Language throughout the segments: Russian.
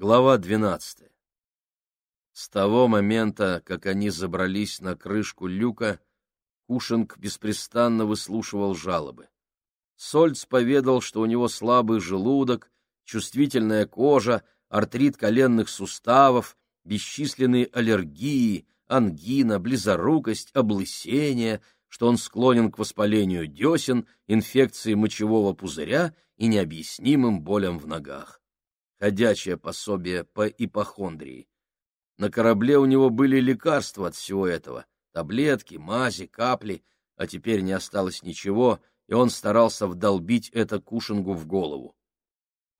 Глава двенадцатая. С того момента, как они забрались на крышку люка, Кушинг беспрестанно выслушивал жалобы. Сольц поведал, что у него слабый желудок, чувствительная кожа, артрит коленных суставов, бесчисленные аллергии, ангина, близорукость, облысение, что он склонен к воспалению десен, инфекции мочевого пузыря и необъяснимым болям в ногах ходячее пособие по ипохондрии. На корабле у него были лекарства от всего этого — таблетки, мази, капли, а теперь не осталось ничего, и он старался вдолбить это Кушингу в голову.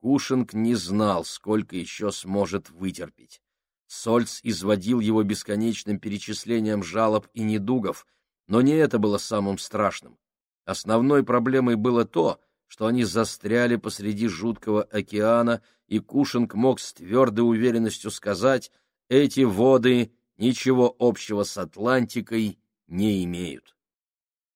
Кушинг не знал, сколько еще сможет вытерпеть. Сольц изводил его бесконечным перечислением жалоб и недугов, но не это было самым страшным. Основной проблемой было то, что они застряли посреди жуткого океана, и Кушинг мог с твердой уверенностью сказать, эти воды ничего общего с Атлантикой не имеют.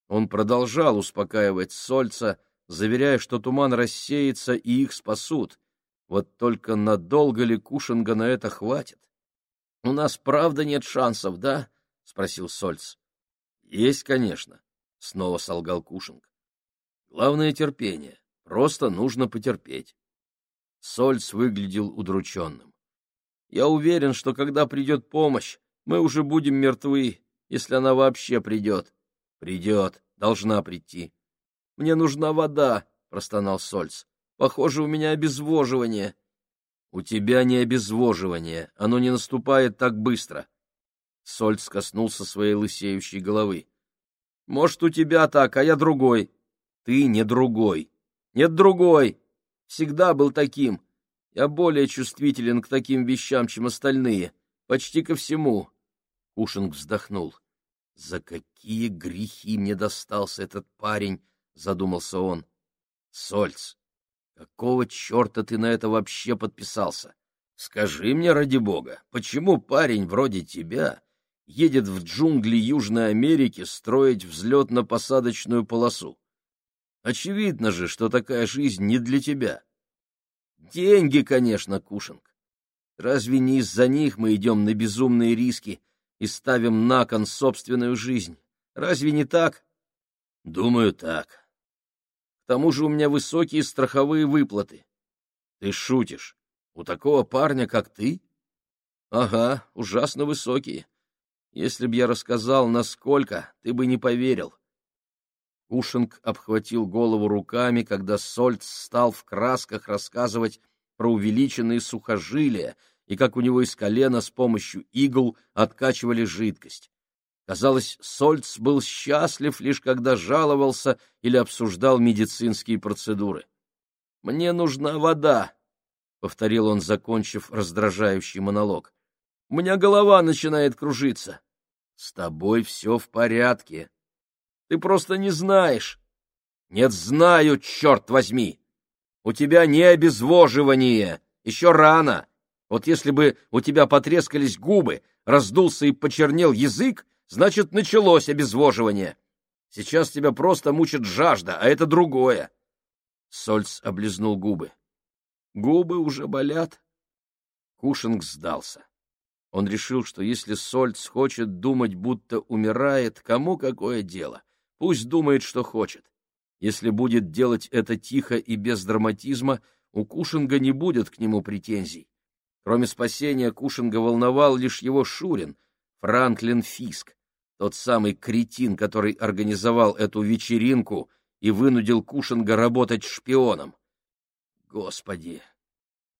Он продолжал успокаивать Сольца, заверяя, что туман рассеется и их спасут. Вот только надолго ли Кушинга на это хватит? — У нас правда нет шансов, да? — спросил Сольц. — Есть, конечно, — снова солгал Кушинг. Главное — терпение. Просто нужно потерпеть. Сольц выглядел удрученным. Я уверен, что когда придет помощь, мы уже будем мертвы, если она вообще придет. Придет, должна прийти. Мне нужна вода, — простонал Сольц. Похоже, у меня обезвоживание. У тебя не обезвоживание, оно не наступает так быстро. Сольц коснулся своей лысеющей головы. Может, у тебя так, а я другой. Ты не другой. Нет другой. Всегда был таким. Я более чувствителен к таким вещам, чем остальные. Почти ко всему. Кушинг вздохнул. За какие грехи мне достался этот парень, задумался он. Сольц, какого черта ты на это вообще подписался? Скажи мне, ради бога, почему парень вроде тебя едет в джунгли Южной Америки строить взлетно-посадочную полосу? Очевидно же, что такая жизнь не для тебя. Деньги, конечно, Кушинг. Разве не из-за них мы идем на безумные риски и ставим на кон собственную жизнь? Разве не так? Думаю, так. К тому же у меня высокие страховые выплаты. Ты шутишь? У такого парня, как ты? Ага, ужасно высокие. Если б я рассказал, насколько, ты бы не поверил. Кушинг обхватил голову руками, когда Сольц стал в красках рассказывать про увеличенные сухожилия и как у него из колена с помощью игл откачивали жидкость. Казалось, Сольц был счастлив лишь когда жаловался или обсуждал медицинские процедуры. «Мне нужна вода», — повторил он, закончив раздражающий монолог. «У меня голова начинает кружиться». «С тобой все в порядке», ты просто не знаешь. Нет, знаю, черт возьми. У тебя не обезвоживание. Еще рано. Вот если бы у тебя потрескались губы, раздулся и почернел язык, значит, началось обезвоживание. Сейчас тебя просто мучит жажда, а это другое. Сольц облизнул губы. Губы уже болят. Кушинг сдался. Он решил, что если Сольц хочет думать, будто умирает, кому какое дело? Пусть думает, что хочет. Если будет делать это тихо и без драматизма, у Кушинга не будет к нему претензий. Кроме спасения, Кушинга волновал лишь его Шурин, Франклин Фиск, тот самый кретин, который организовал эту вечеринку и вынудил Кушинга работать шпионом. Господи!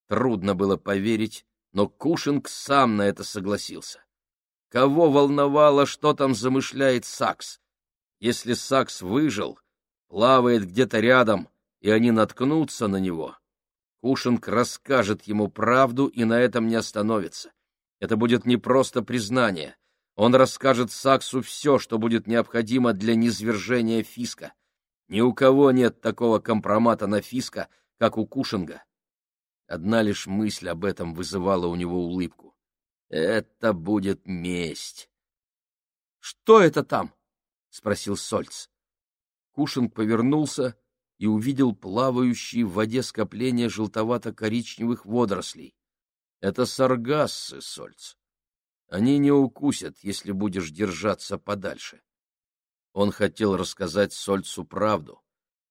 Трудно было поверить, но Кушинг сам на это согласился. Кого волновало, что там замышляет Сакс? Если Сакс выжил, плавает где-то рядом, и они наткнутся на него, Кушинг расскажет ему правду и на этом не остановится. Это будет не просто признание. Он расскажет Саксу все, что будет необходимо для низвержения Фиска. Ни у кого нет такого компромата на Фиска, как у Кушинга. Одна лишь мысль об этом вызывала у него улыбку. Это будет месть. — Что это там? — спросил Сольц. Кушинг повернулся и увидел плавающие в воде скопления желтовато-коричневых водорослей. Это саргассы, Сольц. Они не укусят, если будешь держаться подальше. Он хотел рассказать Сольцу правду,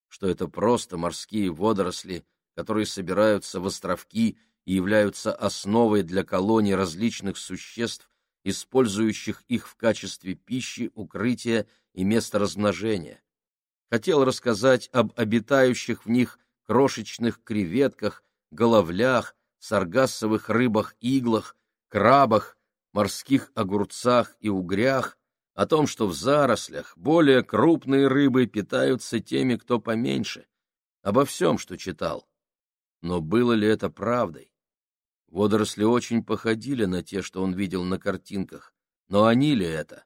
что это просто морские водоросли, которые собираются в островки и являются основой для колоний различных существ, использующих их в качестве пищи, укрытия и места размножения. Хотел рассказать об обитающих в них крошечных креветках, головлях, саргассовых рыбах-иглах, крабах, морских огурцах и угрях, о том, что в зарослях более крупные рыбы питаются теми, кто поменьше, обо всем, что читал. Но было ли это правдой? Водоросли очень походили на те, что он видел на картинках, но они ли это?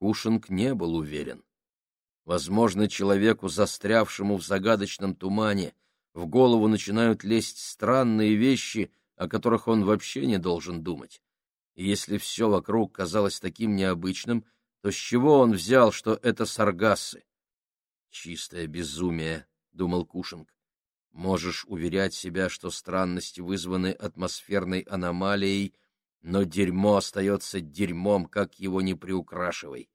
Кушинг не был уверен. Возможно, человеку, застрявшему в загадочном тумане, в голову начинают лезть странные вещи, о которых он вообще не должен думать. И если все вокруг казалось таким необычным, то с чего он взял, что это саргассы? «Чистое безумие», — думал Кушинг. «Можешь уверять себя, что странности вызваны атмосферной аномалией, но дерьмо остается дерьмом, как его не приукрашивай.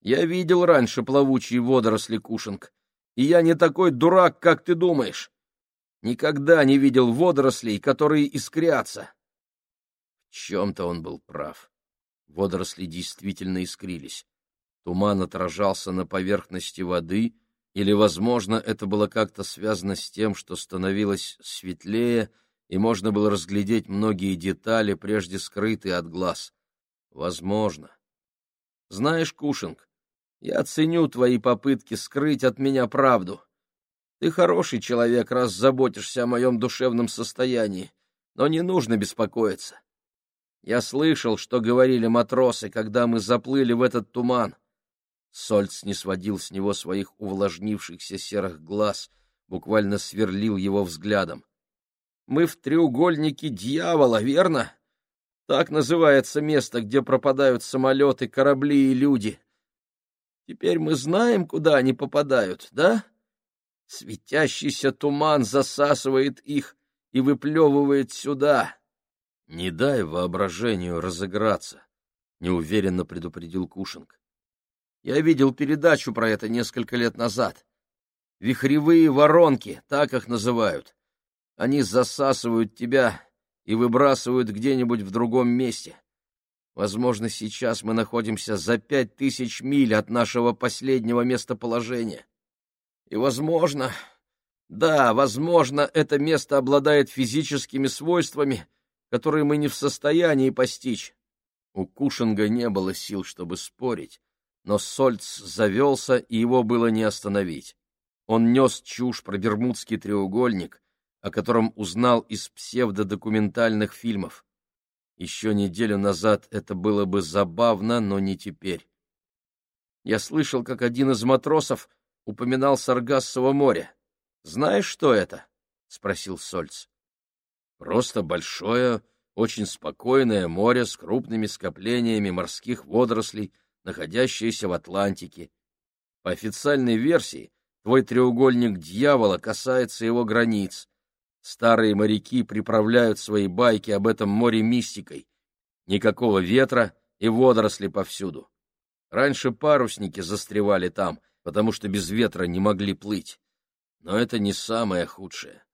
Я видел раньше плавучие водоросли, Кушинг, и я не такой дурак, как ты думаешь. Никогда не видел водорослей, которые искрятся. В чем-то он был прав. Водоросли действительно искрились. Туман отражался на поверхности воды, или, возможно, это было как-то связано с тем, что становилось светлее, и можно было разглядеть многие детали, прежде скрытые от глаз. Возможно. Знаешь, Кушинг, я ценю твои попытки скрыть от меня правду. Ты хороший человек, раз заботишься о моем душевном состоянии, но не нужно беспокоиться. Я слышал, что говорили матросы, когда мы заплыли в этот туман. Сольц не сводил с него своих увлажнившихся серых глаз, буквально сверлил его взглядом. Мы в треугольнике дьявола, верно? Так называется место, где пропадают самолеты, корабли и люди. Теперь мы знаем, куда они попадают, да? Светящийся туман засасывает их и выплевывает сюда. — Не дай воображению разыграться, — неуверенно предупредил Кушинг. — Я видел передачу про это несколько лет назад. Вихревые воронки, так их называют. Они засасывают тебя и выбрасывают где-нибудь в другом месте. Возможно, сейчас мы находимся за пять тысяч миль от нашего последнего местоположения. И, возможно, да, возможно, это место обладает физическими свойствами, которые мы не в состоянии постичь. У Кушинга не было сил, чтобы спорить, но Сольц завелся, и его было не остановить. Он нес чушь про Бермудский треугольник, о котором узнал из псевдодокументальных фильмов. Еще неделю назад это было бы забавно, но не теперь. Я слышал, как один из матросов упоминал Саргассово море. Знаешь, что это? — спросил Сольц. — Просто большое, очень спокойное море с крупными скоплениями морских водорослей, находящееся в Атлантике. По официальной версии, твой треугольник дьявола касается его границ, Старые моряки приправляют свои байки об этом море мистикой. Никакого ветра и водоросли повсюду. Раньше парусники застревали там, потому что без ветра не могли плыть. Но это не самое худшее.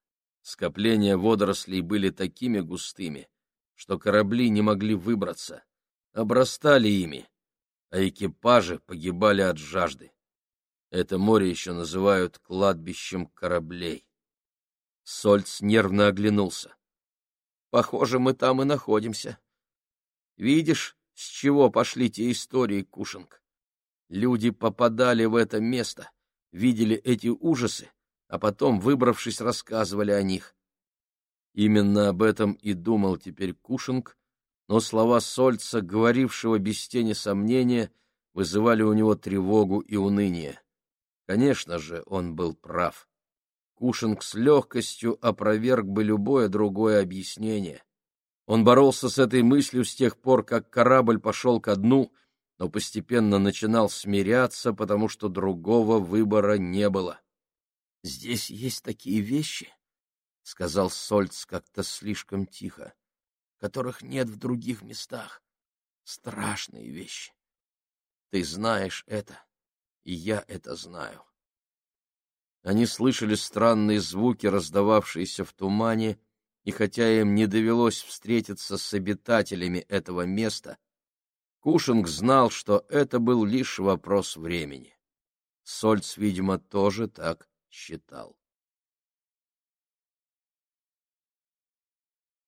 Скопления водорослей были такими густыми, что корабли не могли выбраться, обрастали ими, а экипажи погибали от жажды. Это море еще называют кладбищем кораблей. Сольц нервно оглянулся. Похоже, мы там и находимся. Видишь, с чего пошли те истории, Кушинг? Люди попадали в это место, видели эти ужасы, а потом, выбравшись, рассказывали о них. Именно об этом и думал теперь Кушинг, но слова Сольца, говорившего без тени сомнения, вызывали у него тревогу и уныние. Конечно же, он был прав. Кушинг с легкостью опроверг бы любое другое объяснение. Он боролся с этой мыслью с тех пор, как корабль пошел ко дну, но постепенно начинал смиряться, потому что другого выбора не было. — Здесь есть такие вещи, — сказал Сольц как-то слишком тихо, которых нет в других местах. Страшные вещи. Ты знаешь это, и я это знаю. Они слышали странные звуки, раздававшиеся в тумане, и хотя им не довелось встретиться с обитателями этого места, Кушинг знал, что это был лишь вопрос времени. Сольц, видимо, тоже так считал.